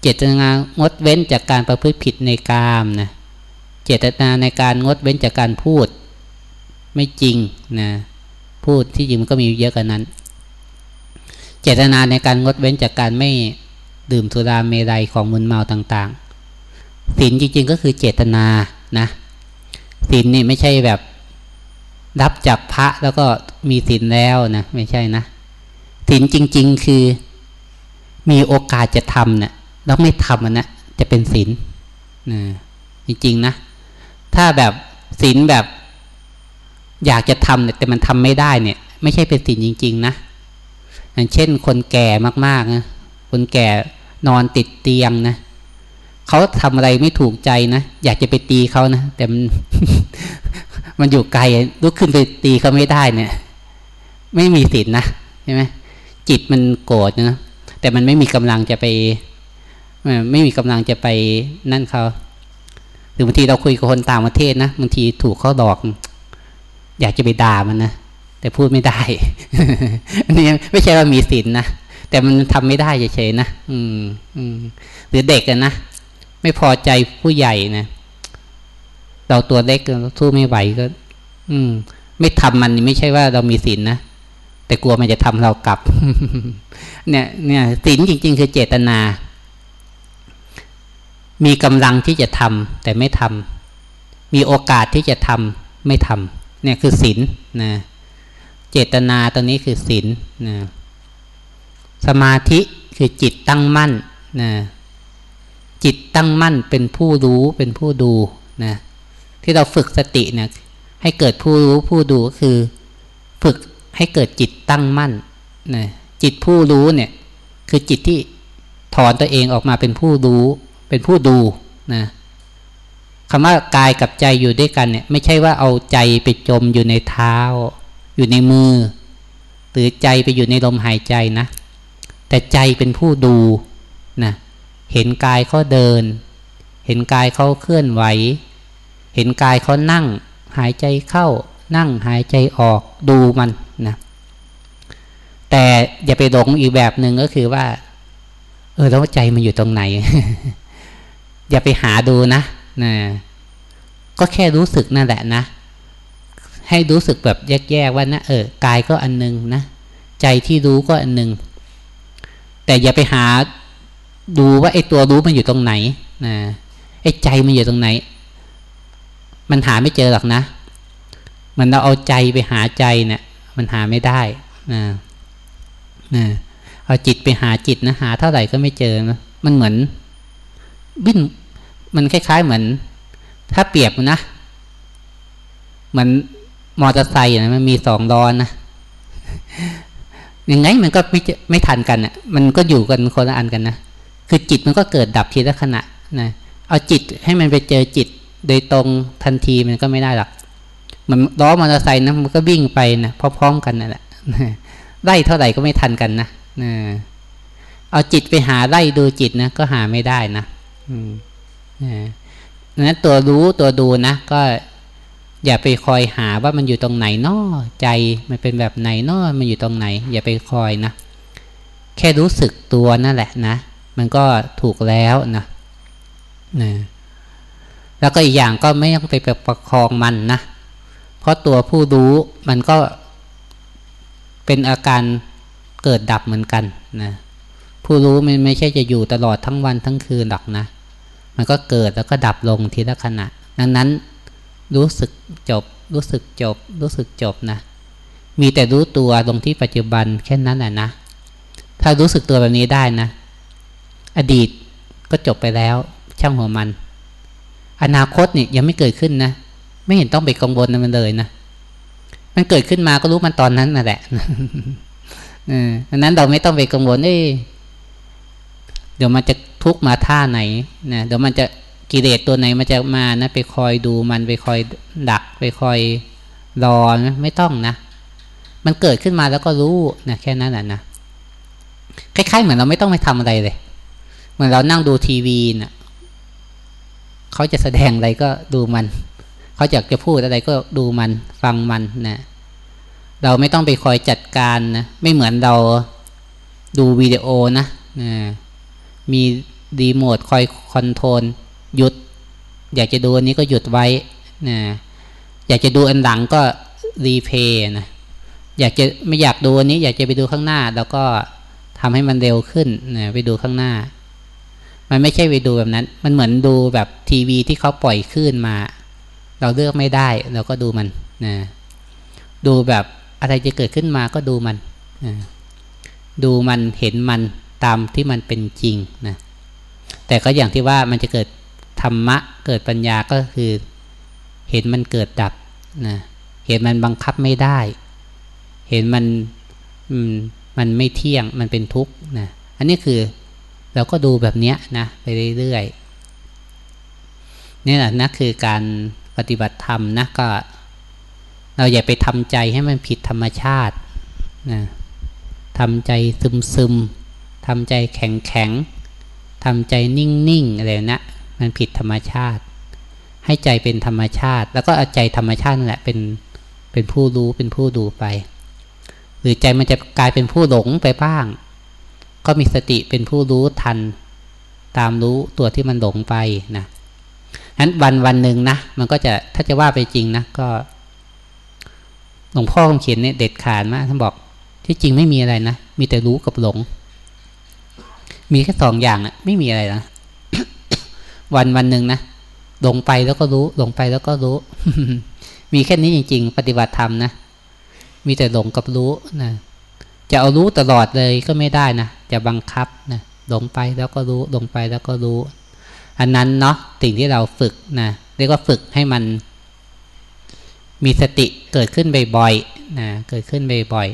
Speaker 1: เจตนางดเว้นจากการประพฤติผิดในกามนะเจตนาในการงดเว้นจากการพูดไม่จริงนะพูดที่จริงมันก็มีเยอะกว่านั้น เจตนาในการงดเว้นจากการไม่ดื่มสุราเมรัยของมึนเมาต่างๆศีลจริงๆก็คือเจตนานะศีลนี่ไม่ใช่แบบ รับจากพระแล้วก็มีศีลแล้วนะไม่ใช่นะศีลจริง ๆ คือมีโอกาสจะทำเนะี่ยแล้วไม่ทำมันนะจะเป็นศีลนะจริงๆนะ ถ้าแบบศีลแบบอยากจะทำเนี่ยแต่มันทำไม่ได้เนี่ย ไม่ใช่เป็นศีลจริง ๆ นะอย่างเช่นคนแก่มากๆนะคนแก่นอนติดเตียงนะ เขาทำอะไรไม่ถูกใจนะอยากจะไปตีเขานะแต่มันมันอยู่ไกลลุกขึ้นไปตีเขาไม่ได้เนี่ย ไม่มีสิทธินะใช่ไหมจิตมันโกรธนะแต่มันไม่มีกำลังจะไปไม่มีกำลังจะไปนั่นเขาหรือบางทีเราคุยกับคนต่างประเทศนะบางทีถูกเขาดอก อยากจะไปด่ามันนะแต่พูดไม่ได้อันนี้ไม่ใช่ว่ามีสินนะแต่มันทำไม่ได้เฉยๆนะอืมอืมหรือเด็กกันนะ ไม่พอใจผู้ใหญ่นะเราตัวเล็กเราสู้ไม่ไหวก็ อืม ไม่ทำมันไม่ใช่ว่าเรามีศีลนนะแต่กลัวมันจะทำเรากลับ เนี่ย เนี่ยศีลจริง ๆ คือเจตนา มีกำลังที่จะทำแต่ไม่ทำมีโอกาสที่จะทำไม่ทำเนี่ยคือศีลนะ เจตนาตรงนี้คือศีลนะสมาธิคือจิตตั้งมั่นนะ จิตตั้งมั่นเป็นผู้รู้เป็นผู้ดูนะที่เราฝึกสติเนะให้เกิดผู้รู้ผู้ดูก็คือ ฝึกให้เกิดจิตตั้งมั่นนะจิตผู้รู้เนี่ยคือจิตที่ถอนตัวเองออกมาเป็นผู้รู้ เป็นผู้ดูนะคำว่ากายกับใจอยู่ด้วยกันเนี่ย ไม่ใช่ว่าเอาใจไปจมอยู่ในเท้า อยู่ในมือ หรือใจไปอยู่ในลมหายใจนะ แต่ใจเป็นผู้ดูนะ เห็นกายเขาเดิน เห็นกายเขาเคลื่อนไหว เห็นกายเขานั่ง หายใจเข้า นั่งหายใจออกดูมันนะแต่อย่าไปหลงอีกแบบหนึ่งก็คือว่า เออแล้วใจมันอยู่ตรงไหน อย่าไปหาดูนะนะก็แค่รู้สึกนั่นแหละนะ ให้รู้สึกแบบแยกๆว่านะเออกายก็อันนึงนะ ใจที่รู้ก็อันนึง แต่อย่าไปหา ดูว่าไอ้ตัวรู้มันอยู่ตรงไหนนะไอ้ใจมันอยู่ตรงไหน มันหาไม่เจอหรอกนะ มันเราเอาใจไปหาใจเนะี่ยมันหาไม่ได้นะนะเอาจิตไปหาจิตนะหาเท่าไหร่ก็ไม่เจอนะมันเหมือนบิ้นมันคล้าย ๆ เหมือน ถ้าเปรียบนะเหมือนมอเตอร์ไซค์นะมันมีสองล้อนนะยังไงมันก็ไม่ไม่ทันกันอะ มันก็อยู่กันคนละอันกันนะ คือจิตมันก็เกิดดับทีละขณะนะเอาจิตให้มันไปเจอจิตโดยตรงทันทีมันก็ไม่ได้หรอกมันล้อมอเตอร์ไซค์นะมันก็วิ่งไปนะพร้อมๆกันนั่นแหละไล่เท่าไหร่ก็ไม่ทันกันนะนะเอาจิตไปหาไล่ดูจิตนะก็หาไม่ได้นะอืมนั้นตัวรู้ตัวดูนะก็อย่าไปคอยหาว่ามันอยู่ตรงไหนนอใจมันเป็นแบบไหนนอมันอยู่ตรงไหน อย่าไปคอยนะ แค่รู้สึกตัวนั่นแหละนะ มันก็ถูกแล้วนะนะแล้วก็อีกอย่างก็ไม่ต้องไปประคองมันนะ เพราะตัวผู้รู้มันก็เป็นอาการเกิดดับเหมือนกันนะผู้รู้มันไม่ใช่จะอยู่ตลอดทั้งวันทั้งคืนหรอกนะ มันก็เกิดแล้วก็ดับลงทีละขณะ ดังนั้นรู้สึกจบ รู้สึกจบ รู้สึกจบนะ มีแต่รู้ตัวลงที่ปัจจุบันแค่นั้นแหละนะ ถ้ารู้สึกตัวแบบนี้ได้นะ อดีตก็จบไปแล้ว ช่างหัวมัน อนาคตเนี่ยยังไม่เกิดขึ้นนะ ไม่เห็นต้องไปกังวลมันเลยนะ มันเกิดขึ้นมาก็รู้มันตอนนั้นนั่นแหละดังนั้นเราไม่ต้องไปกังวลเอ้เดี๋ยวมันจะทุกมาท่าไหนนะเดี๋ยวมันจะกิเลสตัวไหนมันจะมานะไปคอยดูมันไปคอยดัก ไปคอยรอนะไม่ต้องนะ มันเกิดขึ้นมาแล้วก็รู้นะแค่นั้นแหละนะคล้ายๆเหมือนเราไม่ต้องไปทำอะไรเลย เหมือนเรานั่งดูทีวีนะ่ะเขาจะแสดงอะไรก็ดูมัน เขาอยากจะพูดอะไรก็ดูมัน ฟังมันนะเราไม่ต้องไปคอยจัดการนะไม่เหมือนเราดูวิดีโอนะนะมีรีโมทคอยคอนโทรลหยุด อยากจะดูอันนี้ก็หยุดไว้นะอยากจะดูอันหลังก็รีเพย์นะอยากจะไม่อยากดูอันนี้ อยากจะไปดูข้างหน้า แล้วก็ทำให้มันเร็วขึ้นนะไปดูข้างหน้า มันไม่ใช่ไปดูแบบนั้น มันเหมือนดูแบบทีวีที่เขาปล่อยคลื่นมา เราเลือกไม่ได้ เราก็ดูมันนะดูแบบอะไรจะเกิดขึ้นมาก็ดูมันนะดูมันเห็นมันตามที่มันเป็นจริงนะแต่ก็อย่างที่ว่ามันจะเกิดธรรมะเกิดปัญญาก็คือ เห็นมันเกิดดับนะเห็นมันบังคับไม่ได้ เห็นมันมันไม่เที่ยงมันเป็นทุกข์นะอันนี้คือ เราก็ดูแบบนี้นะไปเรื่อยๆนี่แหละนะคือการปฏิบัติธรรมนะก็ เราอย่าไปทำใจให้มันผิดธรรมชาตินะทำใจซึมซึมทำใจแข็งแข็งทำใจนิ่งๆอะไรนะมันผิดธรรมชาติ ให้ใจเป็นธรรมชาติ แล้วก็เอาใจธรรมชาตินั่นแหละเป็นเป็นผู้รู้เป็นผู้ดูไป หรือใจมันจะกลายเป็นผู้หลงไปบ้าง ก็มีสติเป็นผู้รู้ทัน ตามรู้ตัวที่มันหลงไปนะนั้นวันวันหนึ่งนะมันก็จะถ้าจะว่าไปจริงนะก็หลวงพ่อคงเขียนเนี่ยเด็ดขาดมากท่านบอกที่จริงไม่มีอะไรนะมีแต่รู้กับหลง มีแค่สองอย่างอะไม่มีอะไรนะวันวันหนึ่งนะหลงไปแล้วก็รู้หลงไปแล้วก็รู้ มีแค่นี้จริง ๆ ปฏิบัติธรรมนะมีแต่หลงกับรู้นะ จะเอารู้ตลอดเลยก็ไม่ได้นะจะบังคับนะลงไปแล้วก็รู้ลงไปแล้วก็รู้ อันนั้นเนาะสิ่งที่เราฝึกนะเรียกว่าฝึกให้มัน มีสติเกิดขึ้นบ่อยๆนะเกิดขึ้นบ่อย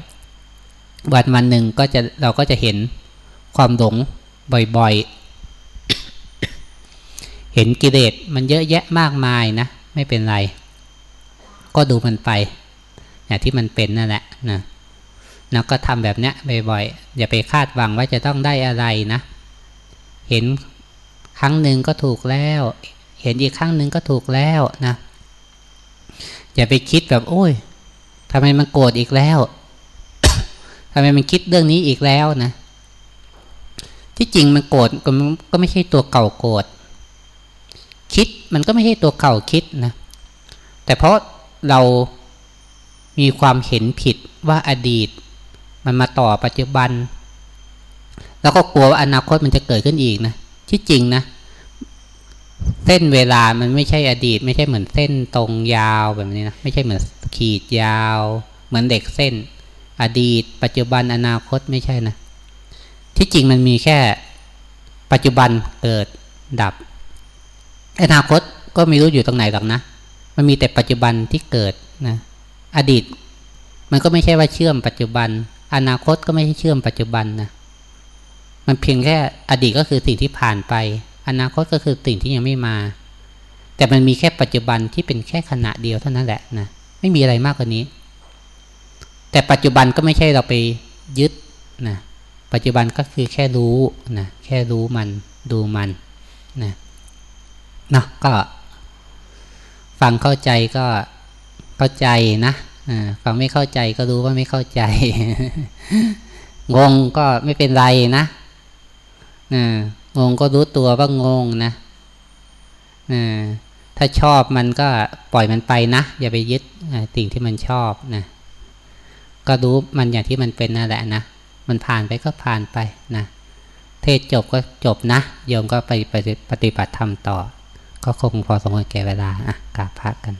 Speaker 1: ๆวันวันหนึ่งก็จะเราก็จะเห็นความหลงบ่อยๆ เห็นกิเลสมันเยอะแยะมากมายนะ ไม่เป็นไร ก็ดูมันไปอย่างที่มันเป็นนั่นแหละนะ แล้วก็ทำแบบเนี้ยบ่อยๆอย่าไปคาดหวังว่าจะต้องได้อะไรนะ เห็นครั้งหนึ่งก็ถูกแล้ว เห็นอีกครั้งหนึ่งก็ถูกแล้วนะอย่าไปคิดแบบโอ้ยทำไมมันโกรธอีกแล้วทำไมมันคิดเรื่องนี้อีกแล้วนะ ที่จริงมันโกรธก็ไม่ใช่ตัวเก่าโกรธคิดมันก็ไม่ใช่ตัวเก่าคิดนะ แต่เพราะเรามีความเห็นผิดว่าอดีต มันมาต่อปัจจุบัน แล้วก็กลัวว่าอนาคตมันจะเกิดขึ้นอีกนะที่จริงนะเส้นเวลามันไม่ใช่อดีต ไม่ใช่เหมือนเส้นตรงยาวแบบนี้นะไม่ใช่เหมือนขีดยาว เหมือนเด็กเส้น อดีต ปัจจุบันอนาคตไม่ใช่นะที่จริงมันมีแค่ปัจจุบันเกิดดับ อนาคตก็ไม่รู้อยู่ตรงไหนหรอกนะ มันมีแต่ปัจจุบันที่เกิดนะอดีต มันก็ไม่ใช่ว่าเชื่อมปัจจุบัน อนาคตก็ไม่ใช่เชื่อมปัจจุบันนะมันเพียงแค่อดีตก็คือสิ่งที่ผ่านไป อนาคตก็คือสิ่งที่ยังไม่มา แต่มันมีแค่ปัจจุบันที่เป็นแค่ขณะเดียวเท่านั้นแหละนะไม่มีอะไรมากกว่านี้ แต่ปัจจุบันก็ไม่ใช่เราไปยึดนะปัจจุบันก็คือแค่รู้นะแค่รู้มันดูมันนะนะก็ฟังเข้าใจก็เข้าใจนะ ฟังไม่เข้าใจก็รู้ว่าไม่เข้าใจ งงก็ไม่เป็นไรนะงงก็รู้ตัวว่างงนะถ้าชอบมันก็ปล่อยมันไปนะ อย่าไปยึดสิ่งที่มันชอบนะก็รู้มันอย่างที่มันเป็นนั่นแหละนะมันผ่านไปก็ผ่านไปนะเทศจบก็จบนะโยมก็ไปปฏิบัติธรรมต่อ ก็คงพอสมควรแก่เวลาอะกราบพระกัน